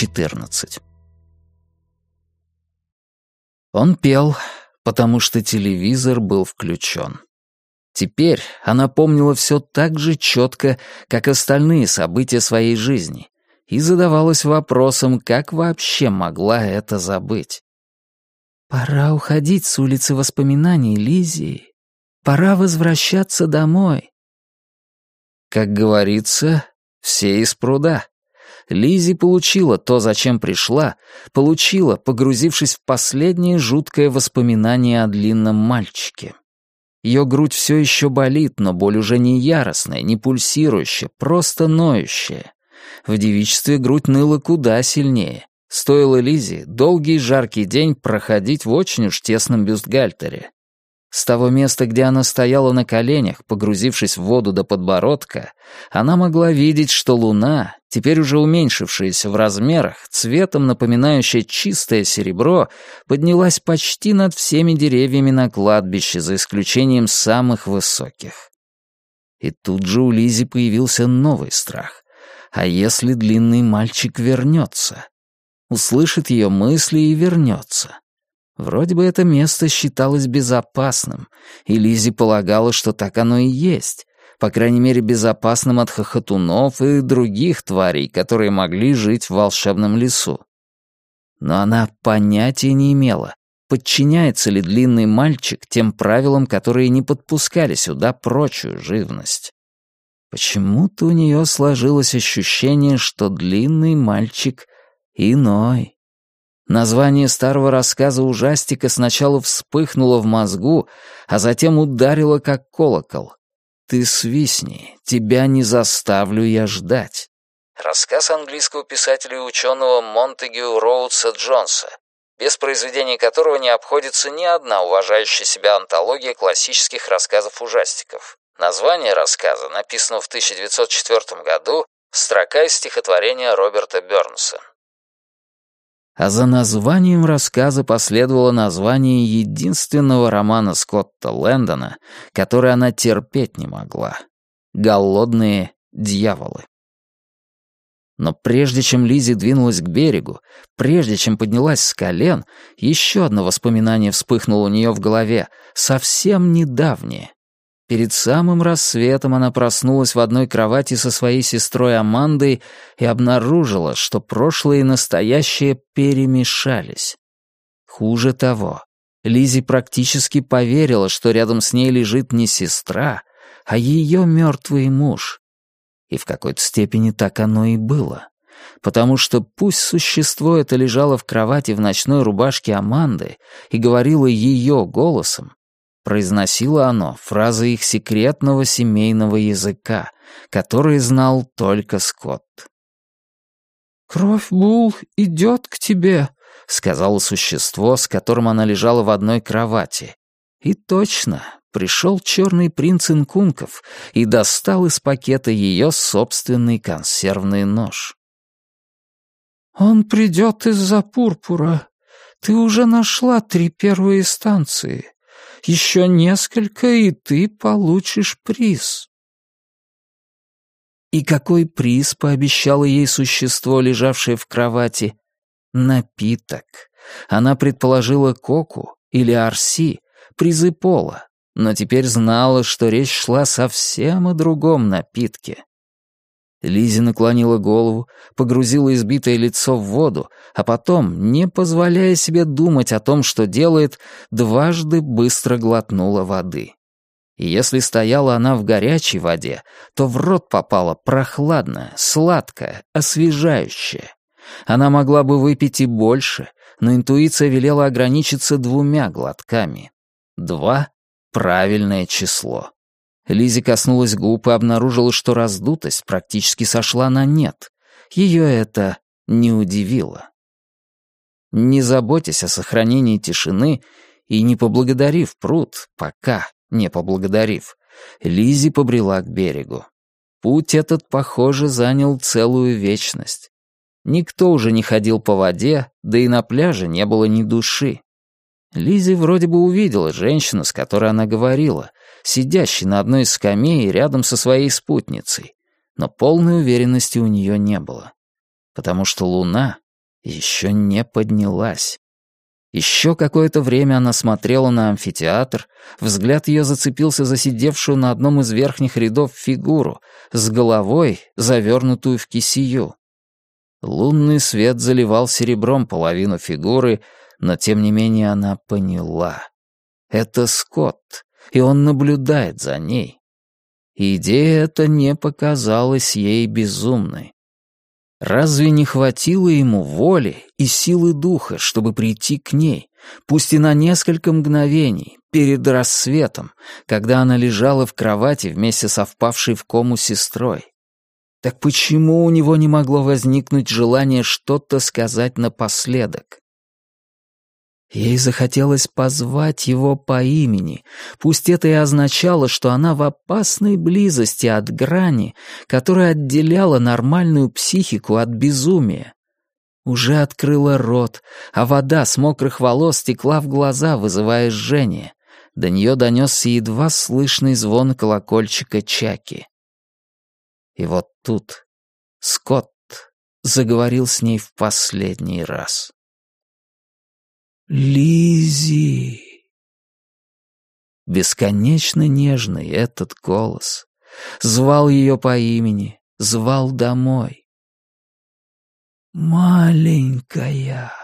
14. Он пел, потому что телевизор был включен. Теперь она помнила все так же четко, как остальные события своей жизни, и задавалась вопросом, как вообще могла это забыть. «Пора уходить с улицы воспоминаний, Лиззи. Пора возвращаться домой». Как говорится, все из пруда. Лизи получила то, зачем пришла, получила, погрузившись в последнее жуткое воспоминание о длинном мальчике. Ее грудь все еще болит, но боль уже не яростная, не пульсирующая, просто ноющая. В девичестве грудь ныла куда сильнее. Стоило Лизе долгий жаркий день проходить в очень уж тесном бюстгальтере. С того места, где она стояла на коленях, погрузившись в воду до подбородка, она могла видеть, что луна, теперь уже уменьшившаяся в размерах, цветом напоминающая чистое серебро, поднялась почти над всеми деревьями на кладбище, за исключением самых высоких. И тут же у Лизи появился новый страх. А если длинный мальчик вернется? Услышит ее мысли и вернется. Вроде бы это место считалось безопасным, и Лизи полагала, что так оно и есть, по крайней мере, безопасным от хохотунов и других тварей, которые могли жить в волшебном лесу. Но она понятия не имела, подчиняется ли длинный мальчик тем правилам, которые не подпускали сюда прочую живность. Почему-то у нее сложилось ощущение, что длинный мальчик иной. Название старого рассказа ужастика сначала вспыхнуло в мозгу, а затем ударило как колокол. «Ты свистни, тебя не заставлю я ждать». Рассказ английского писателя и ученого Монтегю Роудса Джонса, без произведений которого не обходится ни одна уважающая себя антология классических рассказов-ужастиков. Название рассказа написано в 1904 году, строка из стихотворения Роберта Бёрнса а за названием рассказа последовало название единственного романа Скотта Лэндона, который она терпеть не могла — «Голодные дьяволы». Но прежде чем Лизи двинулась к берегу, прежде чем поднялась с колен, еще одно воспоминание вспыхнуло у нее в голове, совсем недавнее. Перед самым рассветом она проснулась в одной кровати со своей сестрой Амандой и обнаружила, что прошлое и настоящее перемешались. Хуже того, Лизи практически поверила, что рядом с ней лежит не сестра, а ее мертвый муж. И в какой-то степени так оно и было. Потому что пусть существо это лежало в кровати в ночной рубашке Аманды и говорило ее голосом, Произносило оно фразы их секретного семейного языка, который знал только Скотт. «Кровь Бул идет к тебе», — сказала существо, с которым она лежала в одной кровати. И точно, пришел черный принц Инкунков и достал из пакета ее собственный консервный нож. «Он придет из-за пурпура. Ты уже нашла три первые станции. Еще несколько, и ты получишь приз». И какой приз пообещало ей существо, лежавшее в кровати? Напиток. Она предположила коку или арси, призы пола, но теперь знала, что речь шла совсем о другом напитке. Лизи наклонила голову, погрузила избитое лицо в воду, а потом, не позволяя себе думать о том, что делает, дважды быстро глотнула воды. И если стояла она в горячей воде, то в рот попала прохладная, сладкая, освежающая. Она могла бы выпить и больше, но интуиция велела ограничиться двумя глотками. Два — правильное число. Лизи коснулась губ и обнаружила, что раздутость практически сошла на нет. Ее это не удивило. Не заботясь о сохранении тишины и не поблагодарив пруд, пока не поблагодарив, Лизи побрела к берегу. Путь этот, похоже, занял целую вечность. Никто уже не ходил по воде, да и на пляже не было ни души. Лизи вроде бы увидела женщину, с которой она говорила, сидящий на одной из скамей рядом со своей спутницей, но полной уверенности у нее не было. Потому что луна еще не поднялась. Еще какое-то время она смотрела на амфитеатр, взгляд ее зацепился за сидевшую на одном из верхних рядов фигуру, с головой, завернутую в кисию. Лунный свет заливал серебром половину фигуры, но тем не менее она поняла. Это Скотт, и он наблюдает за ней. идея эта не показалась ей безумной. Разве не хватило ему воли и силы духа, чтобы прийти к ней, пусть и на несколько мгновений, перед рассветом, когда она лежала в кровати вместе со впавшей в кому сестрой? Так почему у него не могло возникнуть желание что-то сказать напоследок? Ей захотелось позвать его по имени, пусть это и означало, что она в опасной близости от грани, которая отделяла нормальную психику от безумия. Уже открыла рот, а вода с мокрых волос текла в глаза, вызывая жжение. До нее донесся едва слышный звон колокольчика Чаки. И вот тут Скотт заговорил с ней в последний раз. Лизи. Бесконечно нежный этот голос. Звал ее по имени, звал домой. «Маленькая».